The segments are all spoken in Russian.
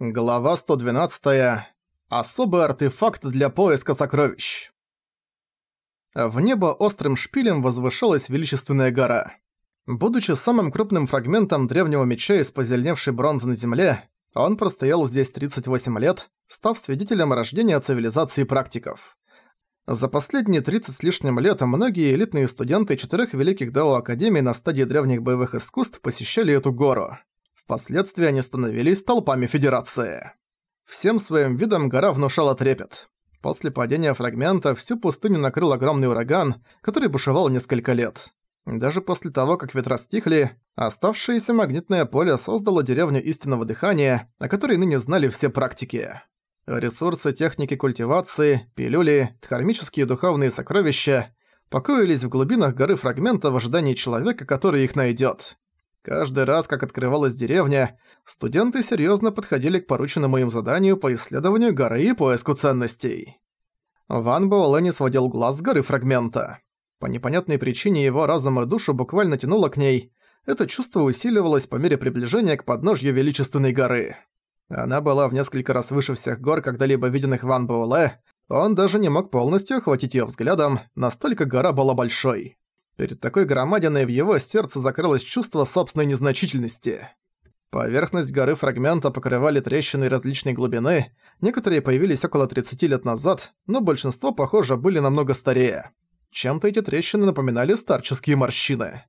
Глава 112. Особый артефакт для поиска сокровищ. В небо острым шпилем возвышалась величественная гора. Будучи самым крупным фрагментом древнего меча из позеленевшей бронзы на земле, он простоял здесь 38 лет, став свидетелем рождения цивилизации практиков. За последние 30 с лишним лет многие элитные студенты четырех великих Дао Академий на стадии древних боевых искусств посещали эту гору – Впоследствии они становились толпами Федерации. Всем своим видом гора внушала трепет. После падения фрагмента всю пустыню накрыл огромный ураган, который бушевал несколько лет. Даже после того, как ветра стихли, оставшееся магнитное поле создало деревню истинного дыхания, о которой ныне знали все практики. Ресурсы техники культивации, пилюли, дхармические духовные сокровища покоились в глубинах горы фрагмента в ожидании человека, который их найдет. Каждый раз, как открывалась деревня, студенты серьезно подходили к порученному им заданию по исследованию горы и поиску ценностей. Ван Буэлэ не сводил глаз с горы фрагмента. По непонятной причине его разум и душу буквально тянуло к ней. Это чувство усиливалось по мере приближения к подножью Величественной горы. Она была в несколько раз выше всех гор, когда-либо виденных Ван Буэлэ. Он даже не мог полностью охватить ее взглядом, настолько гора была большой. Перед такой громадиной в его сердце закрылось чувство собственной незначительности. Поверхность горы фрагмента покрывали трещины различной глубины, некоторые появились около 30 лет назад, но большинство, похоже, были намного старее. Чем-то эти трещины напоминали старческие морщины.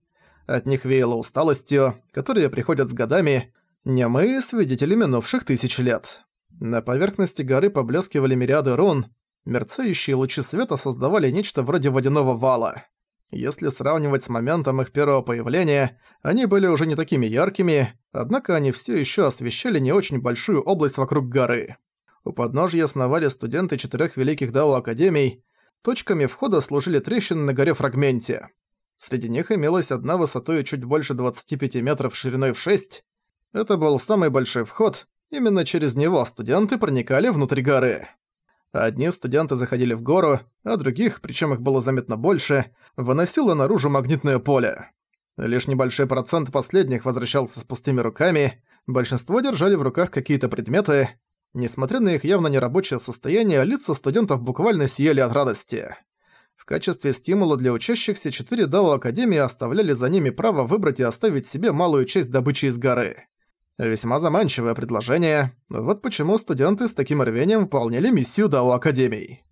От них веяло усталостью, которые приходят с годами, не немые свидетели минувших тысяч лет. На поверхности горы поблескивали мириады рун, мерцающие лучи света создавали нечто вроде водяного вала. Если сравнивать с моментом их первого появления, они были уже не такими яркими, однако они все еще освещали не очень большую область вокруг горы. У подножья основали студенты четырех великих Дау академий. точками входа служили трещины на горе Фрагменте. Среди них имелась одна высотой чуть больше 25 метров шириной в 6. Это был самый большой вход, именно через него студенты проникали внутрь горы. Одни студенты заходили в гору, а других, причем их было заметно больше, выносило наружу магнитное поле. Лишь небольшой процент последних возвращался с пустыми руками, большинство держали в руках какие-то предметы. Несмотря на их явно нерабочее состояние, лица студентов буквально сияли от радости. В качестве стимула для учащихся четыре дау Академии оставляли за ними право выбрать и оставить себе малую часть добычи из горы. Весьма заманчивое предложение. Вот почему студенты с таким рвением выполняли миссию Дао Академии.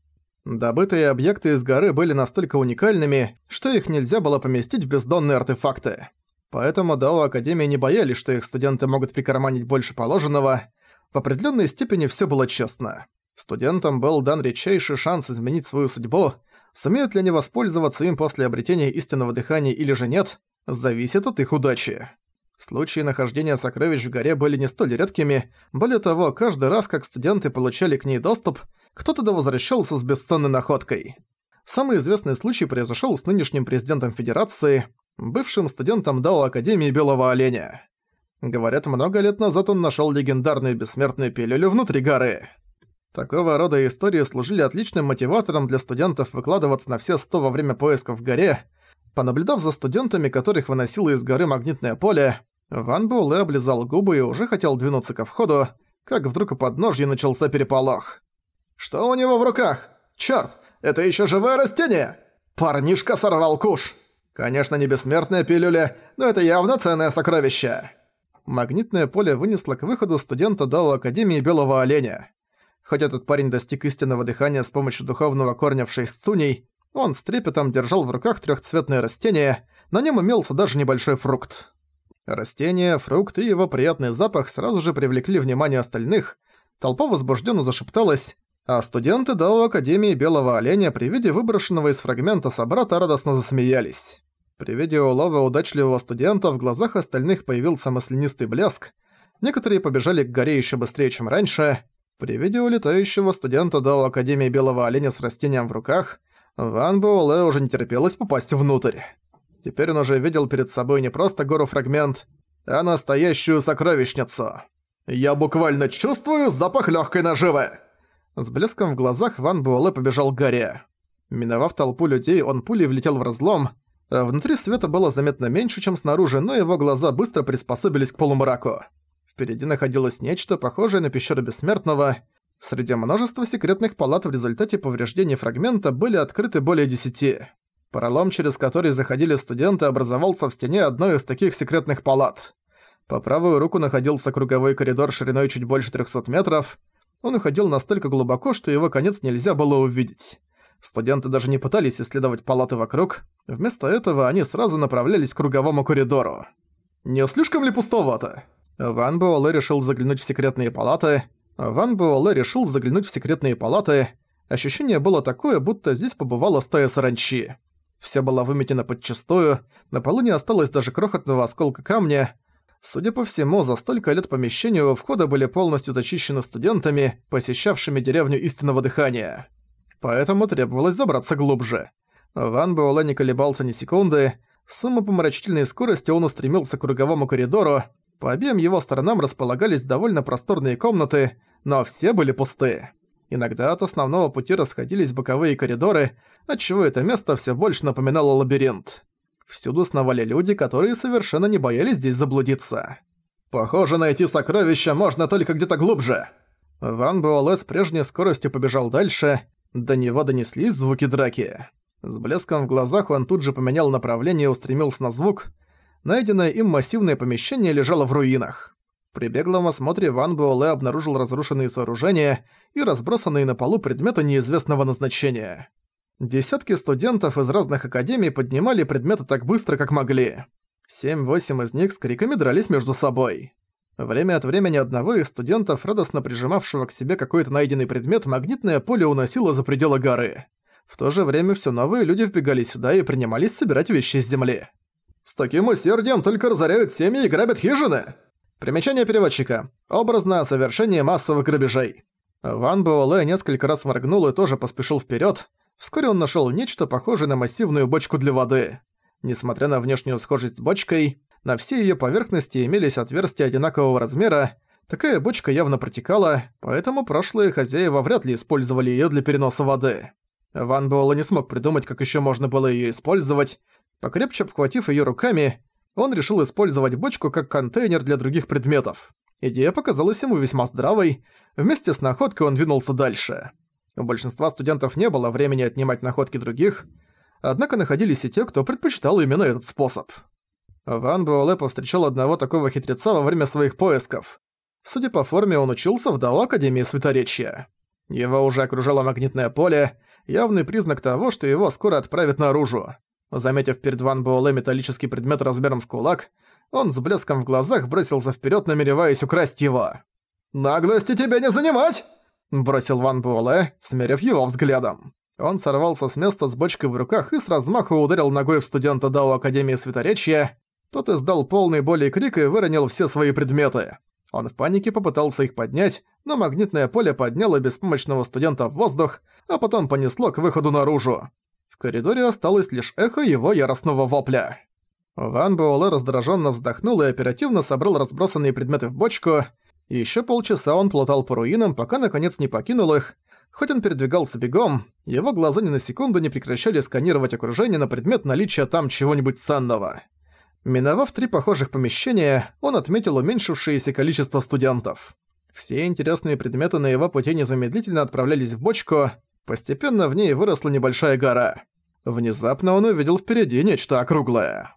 Добытые объекты из горы были настолько уникальными, что их нельзя было поместить в бездонные артефакты. Поэтому Дао Академии не боялись, что их студенты могут прикарманить больше положенного. В определенной степени все было честно. Студентам был дан редчайший шанс изменить свою судьбу. Сумеют ли они воспользоваться им после обретения истинного дыхания или же нет, зависит от их удачи. Случаи нахождения сокровищ в горе были не столь редкими, более того, каждый раз, как студенты получали к ней доступ, кто-то да возвращался с бесценной находкой. Самый известный случай произошел с нынешним президентом Федерации, бывшим студентом Дао Академии Белого Оленя. Говорят, много лет назад он нашел легендарную бессмертную пилюлю внутри горы. Такого рода истории служили отличным мотиватором для студентов выкладываться на все сто во время поисков в горе, Понаблюдав за студентами, которых выносило из горы магнитное поле, Ван Буэлэ облизал губы и уже хотел двинуться ко входу, как вдруг у подножья начался переполох. «Что у него в руках? Чёрт, это ещё живое растение! Парнишка сорвал куш! Конечно, не бессмертная пилюля, но это явно ценное сокровище!» Магнитное поле вынесло к выходу студента Дао Академии Белого Оленя. Хоть этот парень достиг истинного дыхания с помощью духовного корня в шесть цуней, он с трепетом держал в руках трехцветное растение, на нем имелся даже небольшой фрукт. Растение, фрукт и его приятный запах сразу же привлекли внимание остальных, толпа возбужденно зашепталась, а студенты Дао Академии Белого Оленя при виде выброшенного из фрагмента собрата радостно засмеялись. При виде улова удачливого студента в глазах остальных появился маслянистый блеск, некоторые побежали к горе еще быстрее, чем раньше. При виде улетающего студента Дао Академии Белого Оленя с растением в руках, Ван Буэлэ уже не терпелось попасть внутрь. Теперь он уже видел перед собой не просто гору-фрагмент, а настоящую сокровищницу. «Я буквально чувствую запах легкой наживы!» С блеском в глазах Ван Буэлэ побежал к горе. Миновав толпу людей, он пулей влетел в разлом. Внутри света было заметно меньше, чем снаружи, но его глаза быстро приспособились к полумраку. Впереди находилось нечто, похожее на пещеру Бессмертного — Среди множества секретных палат в результате повреждений фрагмента были открыты более десяти. Пролом, через который заходили студенты, образовался в стене одной из таких секретных палат. По правую руку находился круговой коридор шириной чуть больше 300 метров. Он уходил настолько глубоко, что его конец нельзя было увидеть. Студенты даже не пытались исследовать палаты вокруг. Вместо этого они сразу направлялись к круговому коридору. «Не слишком ли пустовато?» Ван Буэлэ решил заглянуть в секретные палаты. Ван Буэлэ решил заглянуть в секретные палаты. Ощущение было такое, будто здесь побывала стая саранчи. Вся было выметено подчистую, на полу не осталось даже крохотного осколка камня. Судя по всему, за столько лет помещения у входа были полностью зачищены студентами, посещавшими деревню истинного дыхания. Поэтому требовалось забраться глубже. Ван Буэлэ не колебался ни секунды, с умопомрачительной скоростью он устремился к круговому коридору, по обеим его сторонам располагались довольно просторные комнаты, но все были пусты. Иногда от основного пути расходились боковые коридоры, отчего это место все больше напоминало лабиринт. Всюду сновали люди, которые совершенно не боялись здесь заблудиться. «Похоже, найти сокровища можно только где-то глубже!» Ван Буэлэ с прежней скоростью побежал дальше, до него донеслись звуки драки. С блеском в глазах он тут же поменял направление и устремился на звук – найденное им массивное помещение лежало в руинах. При беглом осмотре Ван Буэлэ обнаружил разрушенные сооружения и разбросанные на полу предметы неизвестного назначения. Десятки студентов из разных академий поднимали предметы так быстро, как могли. Семь-восемь из них с криками дрались между собой. Время от времени одного из студентов, радостно прижимавшего к себе какой-то найденный предмет, магнитное поле уносило за пределы горы. В то же время все новые люди вбегали сюда и принимались собирать вещи с земли. С таким усердием только разоряют семьи и грабят хижины. Примечание переводчика. Образно совершение массовых грабежей. Ван Буэлэ несколько раз моргнул и тоже поспешил вперед. Вскоре он нашел нечто похожее на массивную бочку для воды. Несмотря на внешнюю схожесть с бочкой, на всей ее поверхности имелись отверстия одинакового размера, Такая бочка явно протекала, поэтому прошлые хозяева вряд ли использовали ее для переноса воды. Ван Буэлла не смог придумать, как еще можно было ее использовать, Покрепче обхватив её руками, он решил использовать бочку как контейнер для других предметов. Идея показалась ему весьма здравой, вместе с находкой он двинулся дальше. У большинства студентов не было времени отнимать находки других, однако находились и те, кто предпочитал именно этот способ. Ван Буэлэ повстречал одного такого хитреца во время своих поисков. Судя по форме, он учился в Дао Академии Светоречия. Его уже окружало магнитное поле, явный признак того, что его скоро отправят наружу. Заметив перед Ван Буэлэ металлический предмет размером с кулак, он с блеском в глазах бросился вперед, намереваясь украсть его. «Наглости тебе не занимать!» – бросил Ван Буэлэ, смерив его взглядом. Он сорвался с места с бочкой в руках и с размаху ударил ногой в студента Дао Академии Светоречия. Тот издал полный боли крик и выронил все свои предметы. Он в панике попытался их поднять, но магнитное поле подняло беспомощного студента в воздух, а потом понесло к выходу наружу коридоре осталось лишь эхо его яростного вопля. Ван Буэлэ раздраженно вздохнул и оперативно собрал разбросанные предметы в бочку. Еще полчаса он плутал по руинам, пока наконец не покинул их. Хоть он передвигался бегом, его глаза ни на секунду не прекращали сканировать окружение на предмет наличия там чего-нибудь ценного. Миновав три похожих помещения, он отметил уменьшившееся количество студентов. Все интересные предметы на его пути незамедлительно отправлялись в бочку, постепенно в ней выросла небольшая гора. Внезапно он увидел впереди нечто округлое.